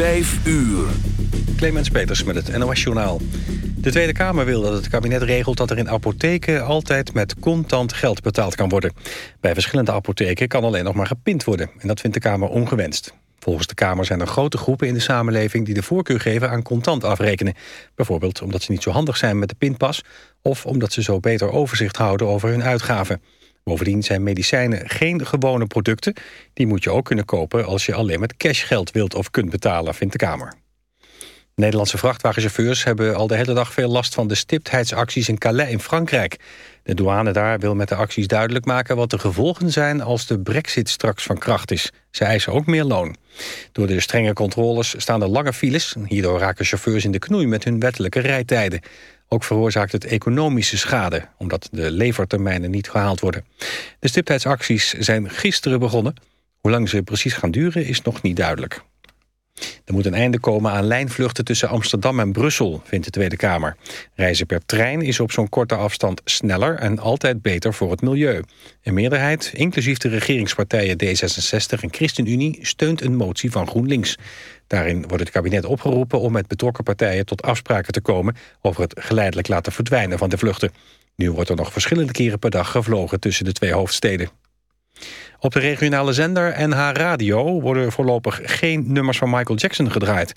Vijf uur. Clemens Peters met het NOS Journaal. De Tweede Kamer wil dat het kabinet regelt dat er in apotheken altijd met contant geld betaald kan worden. Bij verschillende apotheken kan alleen nog maar gepind worden. En dat vindt de Kamer ongewenst. Volgens de Kamer zijn er grote groepen in de samenleving die de voorkeur geven aan contant afrekenen. Bijvoorbeeld omdat ze niet zo handig zijn met de pinpas of omdat ze zo beter overzicht houden over hun uitgaven. Bovendien zijn medicijnen geen gewone producten. Die moet je ook kunnen kopen als je alleen met cashgeld wilt of kunt betalen, vindt de Kamer. Nederlandse vrachtwagenchauffeurs hebben al de hele dag veel last van de stiptheidsacties in Calais in Frankrijk. De douane daar wil met de acties duidelijk maken wat de gevolgen zijn als de brexit straks van kracht is. Ze eisen ook meer loon. Door de strenge controles staan er lange files. Hierdoor raken chauffeurs in de knoei met hun wettelijke rijtijden. Ook veroorzaakt het economische schade, omdat de levertermijnen niet gehaald worden. De stiptheidsacties zijn gisteren begonnen. Hoe lang ze precies gaan duren is nog niet duidelijk. Er moet een einde komen aan lijnvluchten tussen Amsterdam en Brussel, vindt de Tweede Kamer. Reizen per trein is op zo'n korte afstand sneller en altijd beter voor het milieu. Een meerderheid, inclusief de regeringspartijen D66 en ChristenUnie, steunt een motie van GroenLinks. Daarin wordt het kabinet opgeroepen om met betrokken partijen tot afspraken te komen over het geleidelijk laten verdwijnen van de vluchten. Nu wordt er nog verschillende keren per dag gevlogen tussen de twee hoofdsteden. Op de regionale zender NH Radio worden voorlopig geen nummers van Michael Jackson gedraaid.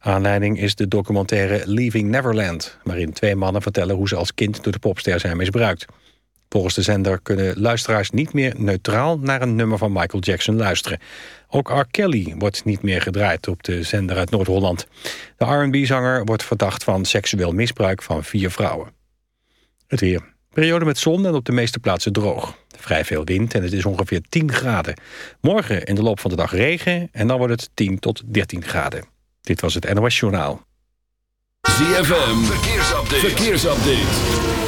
Aanleiding is de documentaire Leaving Neverland... waarin twee mannen vertellen hoe ze als kind door de popster zijn misbruikt. Volgens de zender kunnen luisteraars niet meer neutraal naar een nummer van Michael Jackson luisteren. Ook R. Kelly wordt niet meer gedraaid op de zender uit Noord-Holland. De R&B-zanger wordt verdacht van seksueel misbruik van vier vrouwen. Het weer. Periode met zon en op de meeste plaatsen droog. Vrij veel wind en het is ongeveer 10 graden. Morgen in de loop van de dag regen en dan wordt het 10 tot 13 graden. Dit was het NOS Journaal. ZFM, verkeersupdate. verkeersupdate.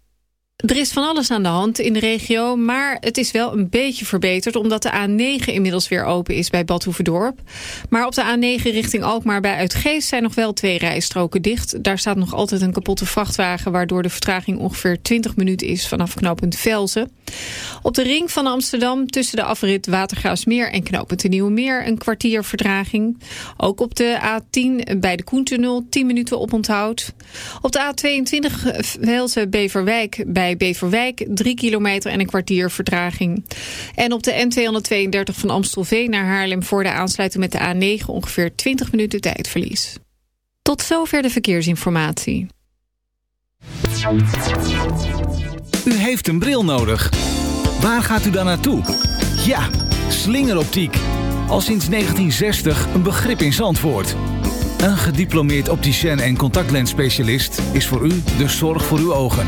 Er is van alles aan de hand in de regio, maar het is wel een beetje verbeterd... omdat de A9 inmiddels weer open is bij Bad Maar op de A9 richting Alkmaar bij Uitgeest zijn nog wel twee rijstroken dicht. Daar staat nog altijd een kapotte vrachtwagen... waardoor de vertraging ongeveer 20 minuten is vanaf knooppunt Velzen. Op de ring van Amsterdam tussen de afrit Watergraafsmeer en knooppunt de Nieuwe Meer... een kwartier vertraging. Ook op de A10 bij de Koentunnel 10 minuten oponthoud. Op de A22 Velzen-Beverwijk bij bij Beverwijk 3 kilometer en een kwartier vertraging. En op de N232 van Amstelveen naar Haarlem voor de aansluiting met de A9 ongeveer 20 minuten tijdverlies. Tot zover de verkeersinformatie. U heeft een bril nodig. Waar gaat u dan naartoe? Ja, slingeroptiek. Al sinds 1960 een begrip in Zandvoort. Een gediplomeerd opticien en contactlensspecialist is voor u de zorg voor uw ogen.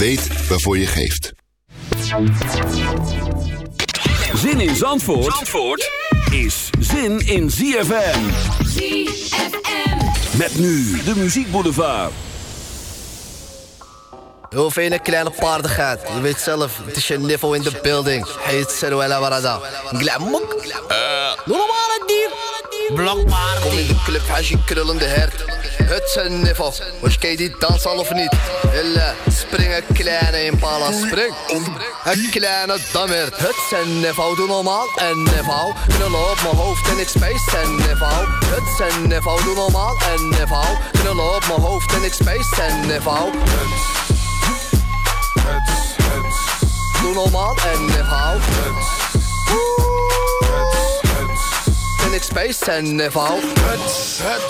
Weet waarvoor je geeft. Zin in Zandvoort, Zandvoort is zin in ZFM. ZFM. Met nu de muziekboulevard. Heel veel kleine paardigheid. Je weet zelf, het is je niveau in de building. Heet Seruela Warada. Glamok. Normale dier. Blokpaard. Kom in de club, als je krullende hert. Het een niveau. Was je die dans al of niet? Hille, spring een kleine impala, spring. Een kleine dammert. Het een niveau, doe normaal. En niveau, knullen op mijn hoofd en ik space. En niveau, het een niveau, doe normaal. En niveau, knullen op mijn hoofd en ik space. En niveau. Doe normaal en niveau. En ik space en niveau.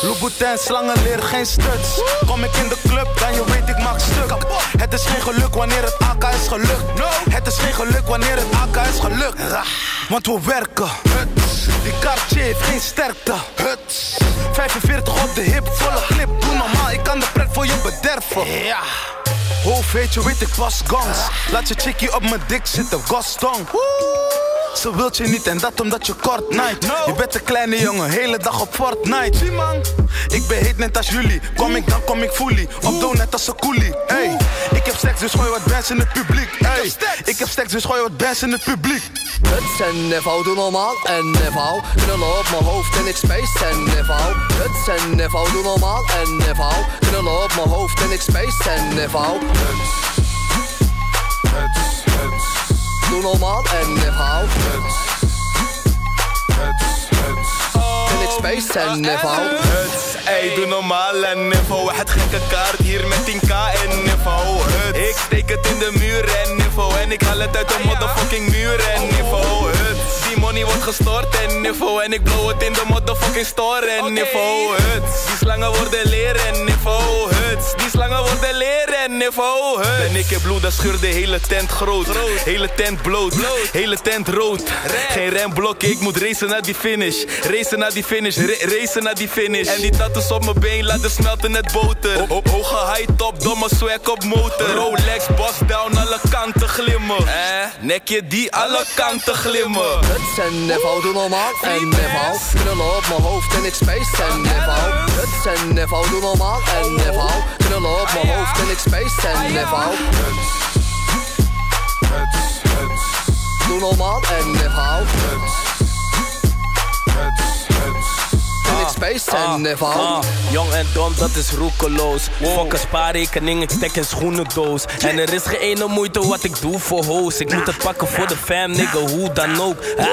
Louboutin, slangen leer geen stuts. Kom ik in de club, dan je weet ik maak stuk. Het is geen geluk wanneer het AK is gelukt. Het is geen geluk wanneer het AK is gelukt. Want we werken. Die Cartier heeft geen sterkte. 45 op de hip, volle clip. Doe normaal, ik kan de pret voor je bederven. Ja. Hoofd weet je, weet ik pas gans. Laat je chickie op mijn dik zitten, Gaston. Ze wilt je niet en dat omdat je kort night. Je bent een kleine jongen, hele dag op Fortnite. Zie man, ik ben heet net als jullie. Kom ik dan kom ik fully. Op doe net als een coolie. Hey, ik heb seks dus gooi wat bands in het publiek. Hey, ik heb seks dus gooi wat bands in het publiek. Het is een niveau, doe normaal en niveau. Knullen op mijn hoofd en ik space en niveau. Het is een niveau, doe normaal en niveau. Knullen op mijn hoofd en ik space en. Doe normaal en en niveau. Ey, doe normaal en niveau. Het gekke kaart hier met 10k en niveau. Ik steek het in de muur en niveau. En ik haal het uit de motherfucking muur en niveau. Die money wordt gestort en niveau. En ik blow het in de motherfucking store en niveau. Die slangen worden leren en niveau. Die slangen worden leren en niveau. En ik heb bloed, dat scheur de hele tent groot. Hele tent bloot, hele tent rood. Geen remblokken, ik moet racen naar die finish. Racen naar die finish, ra- racen naar die finish. En die tattoos op mijn been laten smelten net boter. Ho- Hoge high top, domme swag op motor. Rolex, boss down, alle kanten glimmen. Eh, nekje die alle kanten glimmen. Het een niveau, doe normaal en niveau. Knullen op mijn hoofd en ik space en niveau. Het is een niveau, doe normaal en niveau. Knullen op mijn hoofd en ik space en niveau. Doe normaal en niveau. En space en niveau. Ah, jong en dom, dat is roekeloos. Fuck een spaarrekening, ik stek in schoenendoos. En er is geen ene moeite wat ik doe voor hoes. Ik moet het pakken voor de fam, nigga, hoe dan ook. Ah,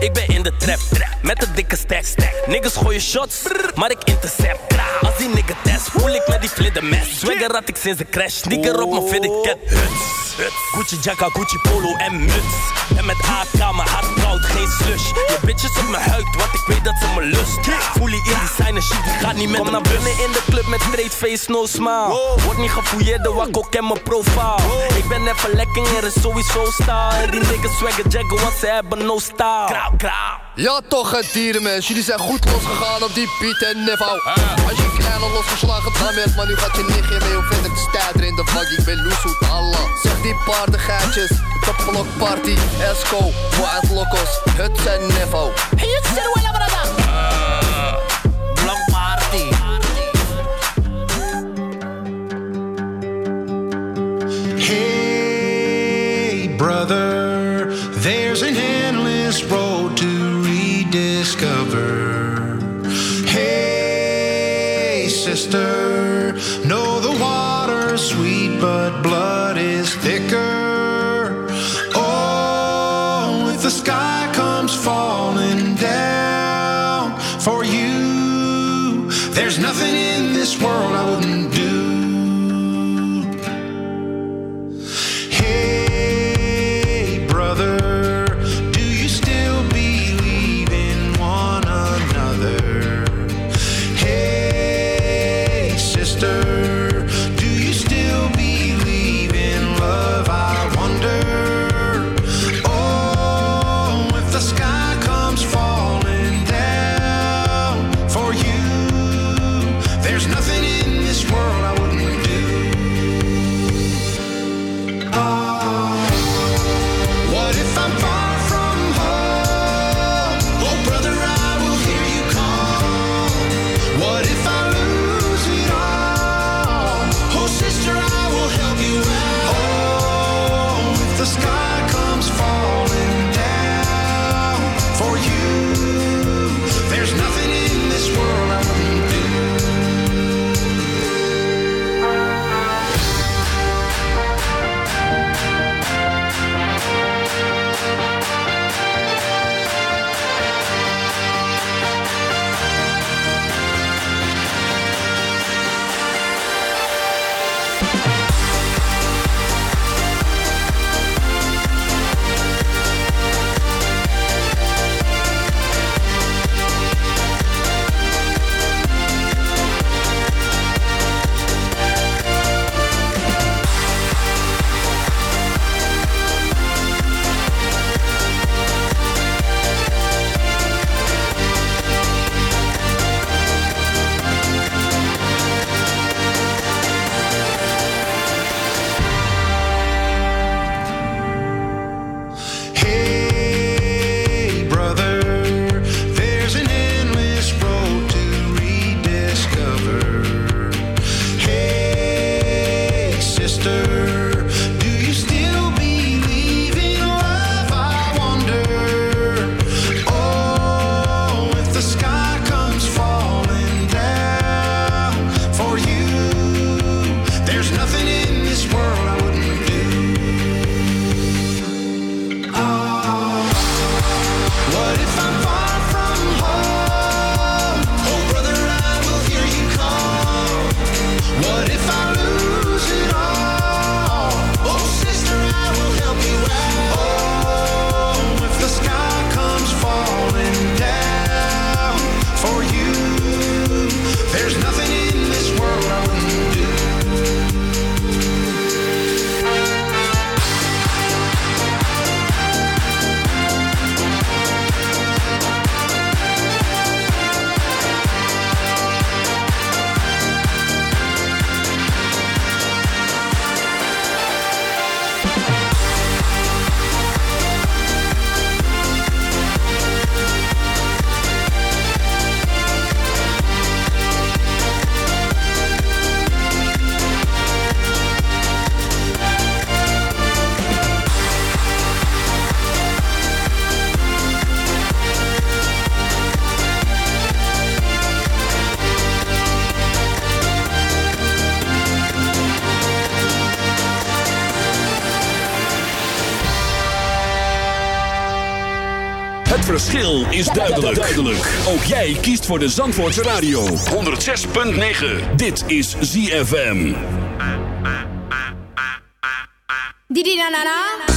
ik ben in de trap, met een dikke stack. Niggas gooien shots, maar ik intercept. Als die nigga test, voel ik met die vlindermes. Swagger had ik sinds de crash, nigger op mijn fitted cat. Gucci jacka, Gucci polo en muts. En met AK, mijn hart koud, geen slush. Je bitches op mijn huid, want ik weet dat ze me lust. Voel je in designer shit, die gaat niet met Kom naar binnen in de club met straight face, no smile. Word niet gefouilleerd, de wakko ken mijn profile. Ik ben even lekker, er is sowieso style. En die niggas swagger jaggen, want ze hebben no style. Krauw, krauw. Ja toch het dierenmens, jullie zijn goed losgegaan op die Piet en niveau Als je kleine losgeslagen dan werd, maar nu gaat je nichtje mee. Om verder te stijden in de vak? Ik ben Loesoet Allah, zeg die paardengeitjes, topblok party, Esco, Wild Locos, het zijn niveau Hey, het zijn wel brada sister, know the water's sweet, but blood is thicker. Het verschil is duidelijk. duidelijk. Ook jij kiest voor de Zandvoortse Radio. 106.9. Dit is ZFM. Didi na na na.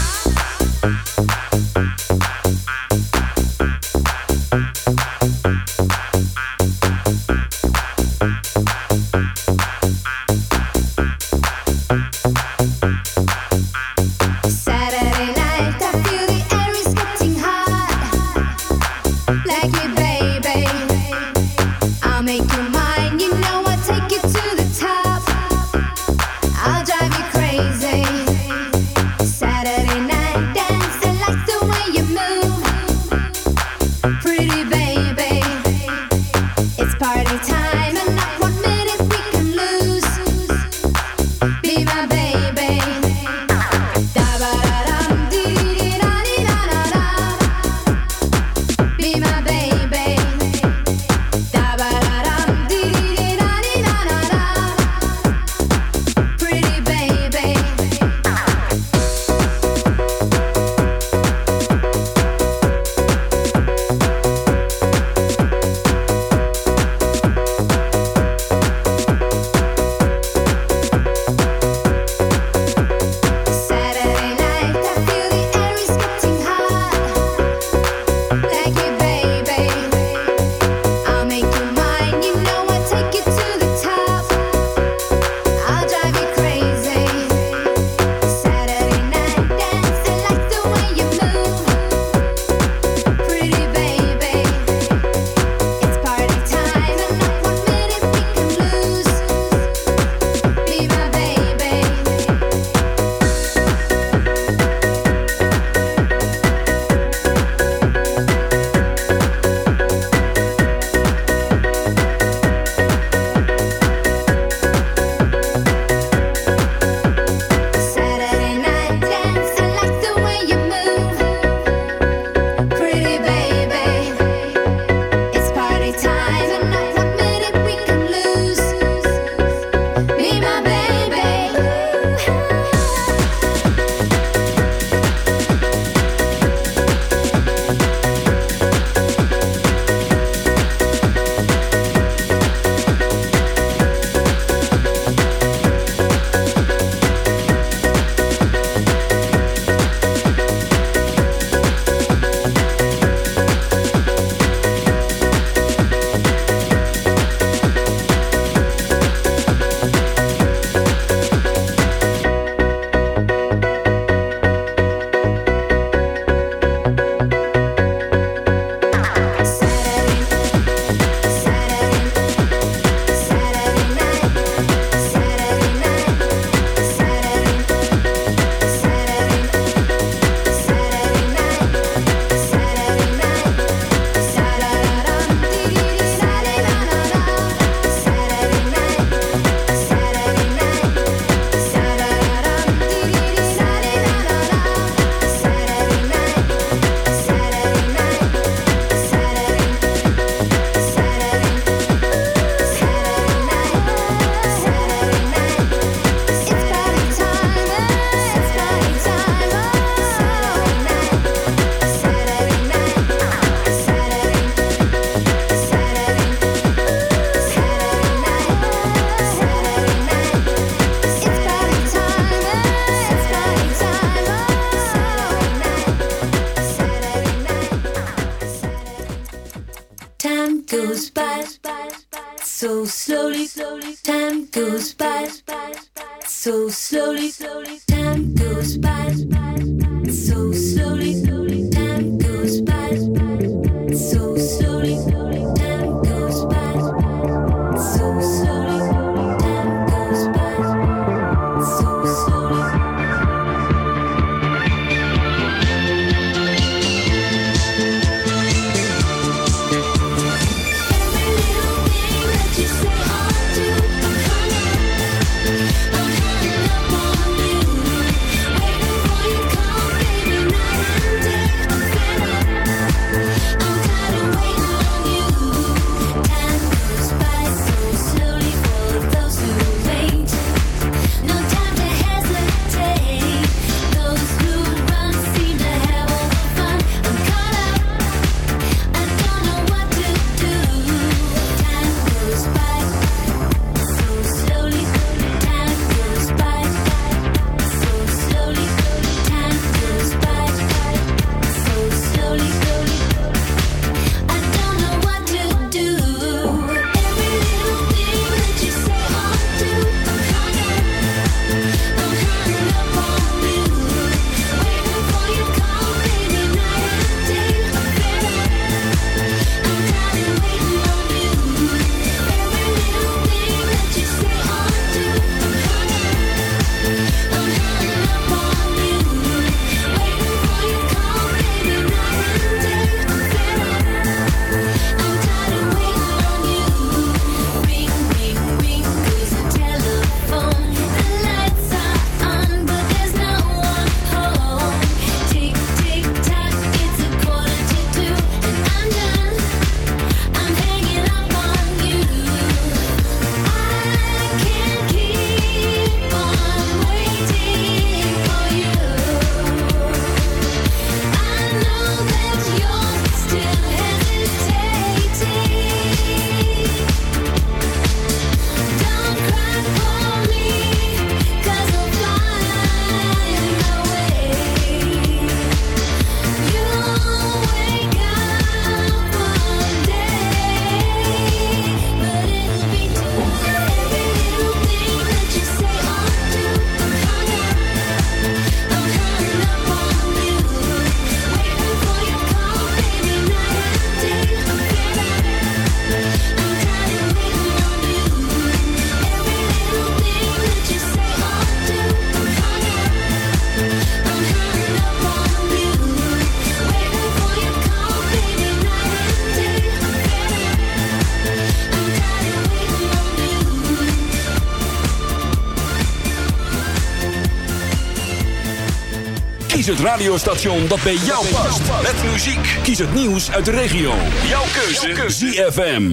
Radiostation dat bij jou past. Met muziek. Kies het nieuws uit de regio. Jouw keuze. ZFM.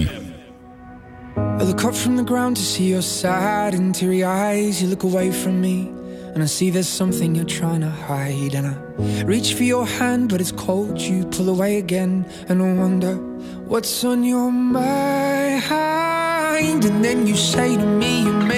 I look up from the ground to see your sad and teary eyes. You look away from me, and I see there's something you're trying to hide. And I reach for your hand, but it's cold. You pull away again, and I wonder what's on your mind. And then you say to me,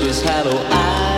just hollow eyes.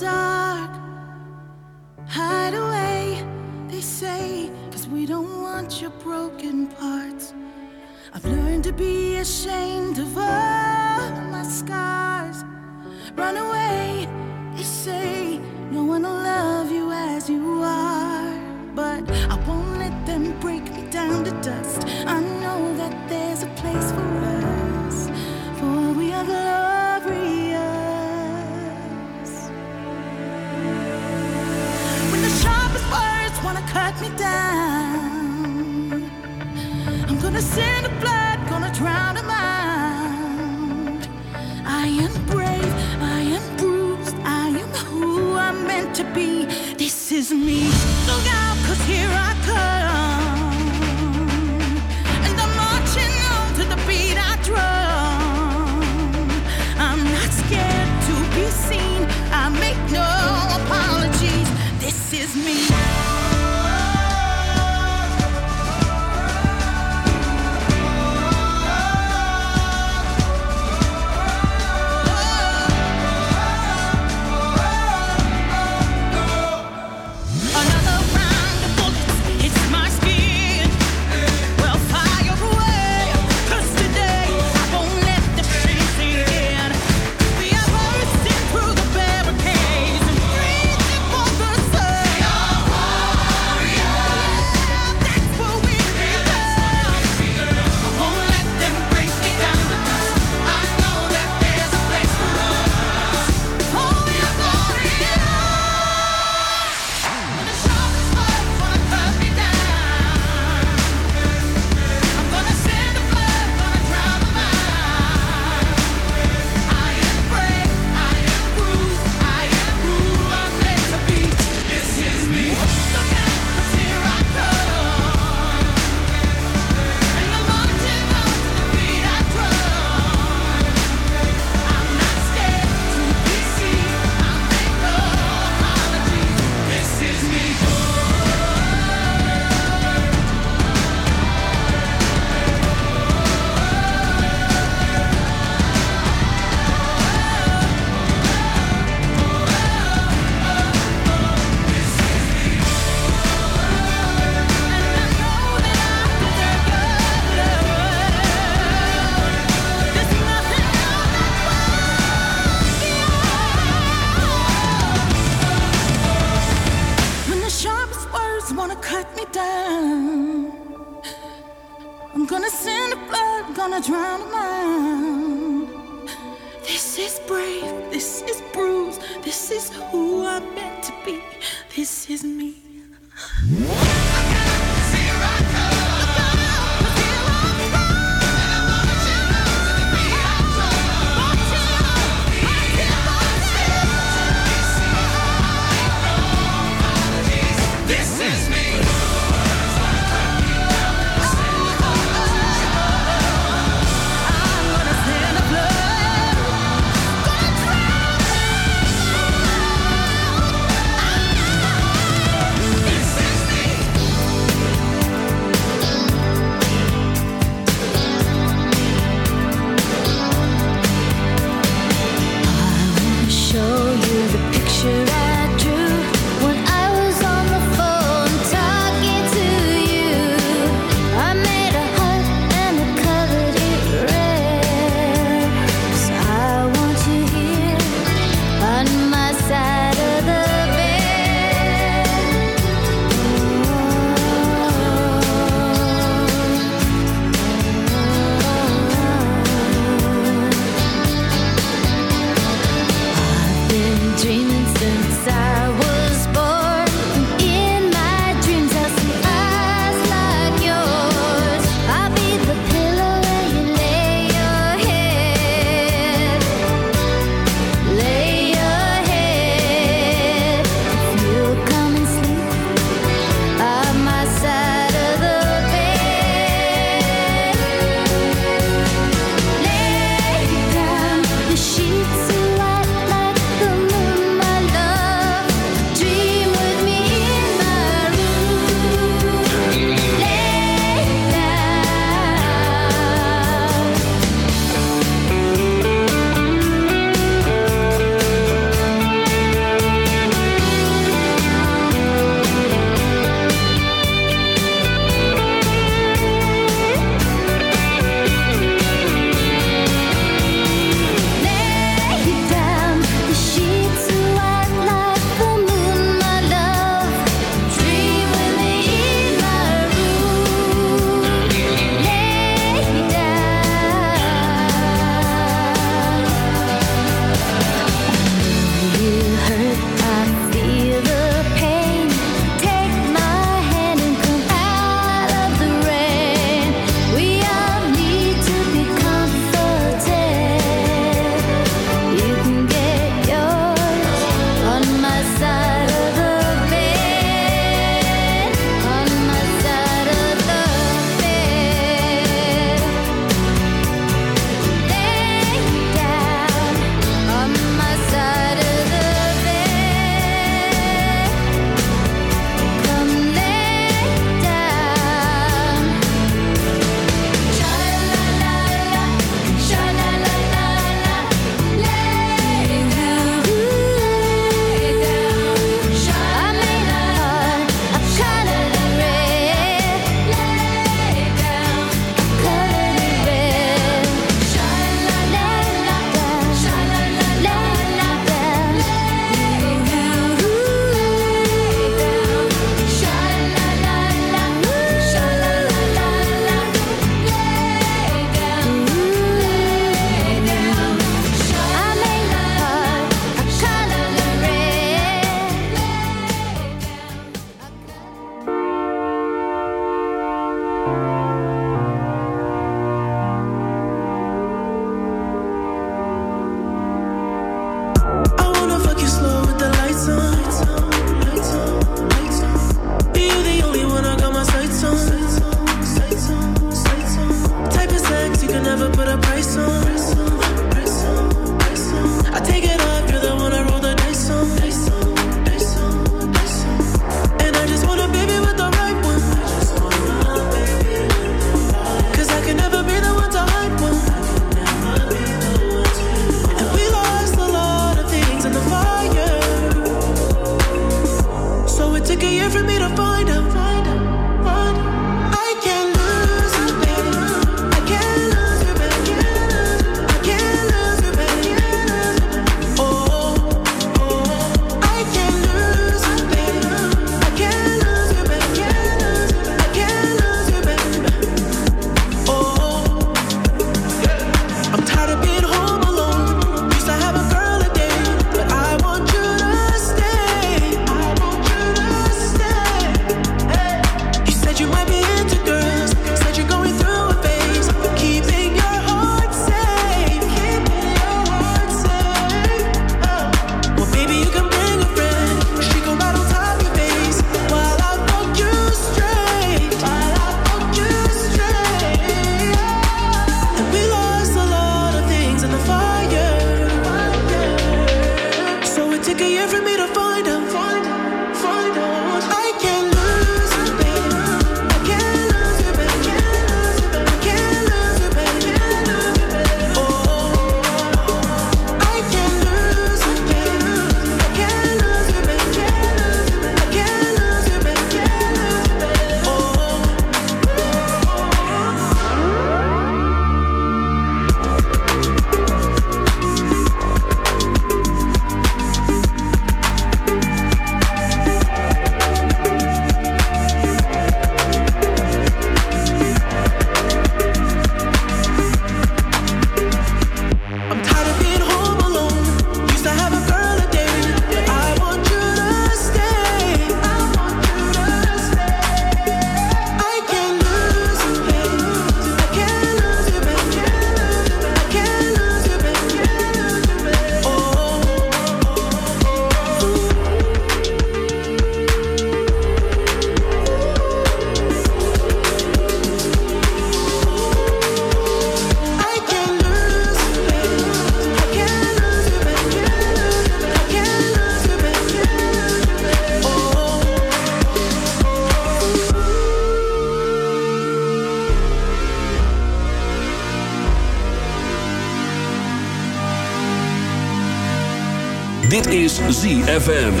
ZFM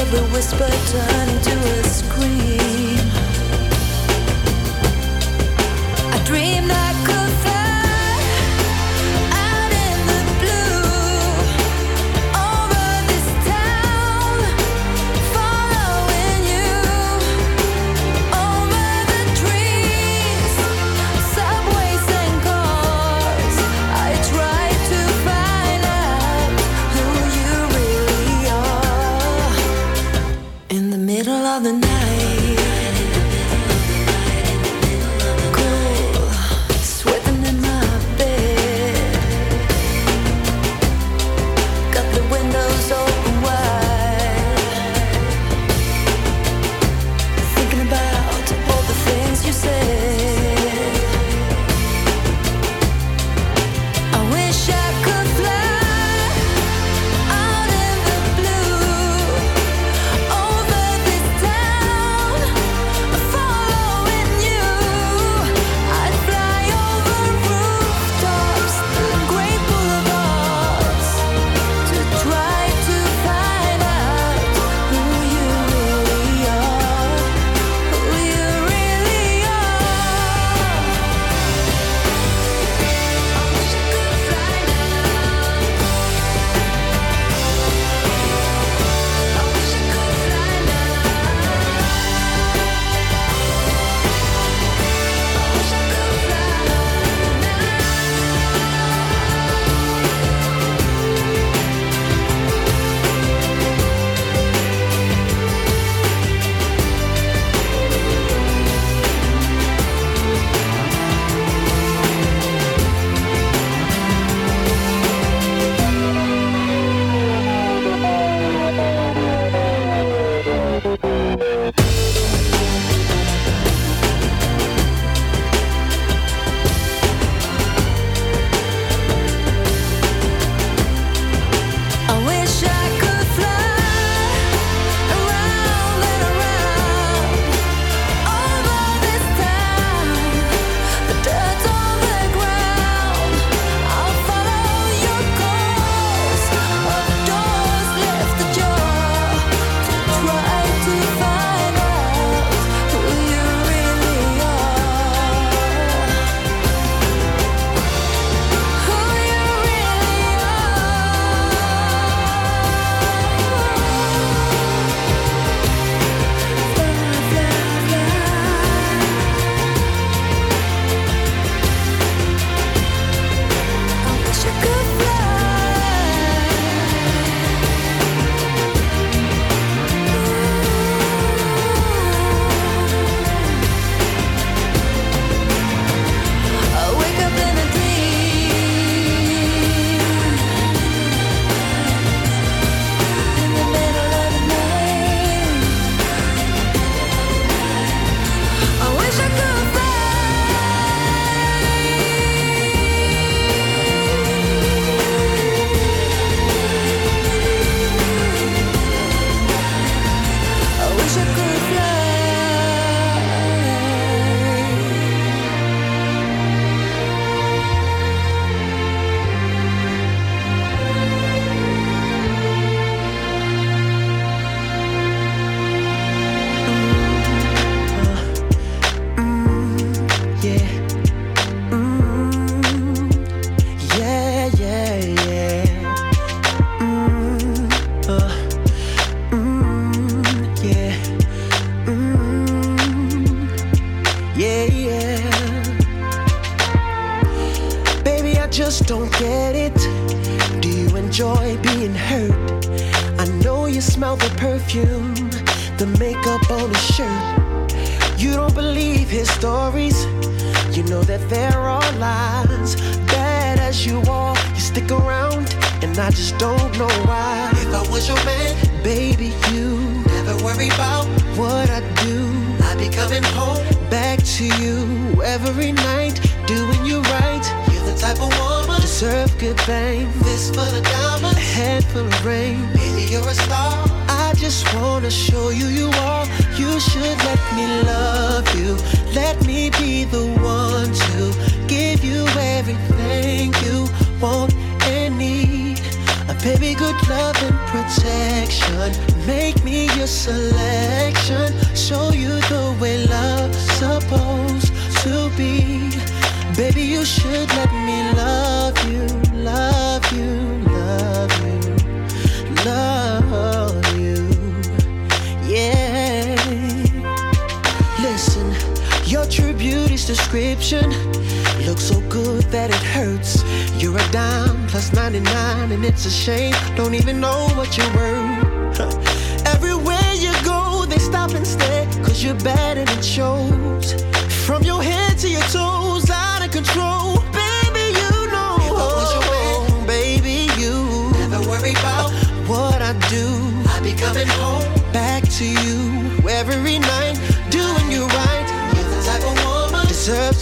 every whisper turn into a scream.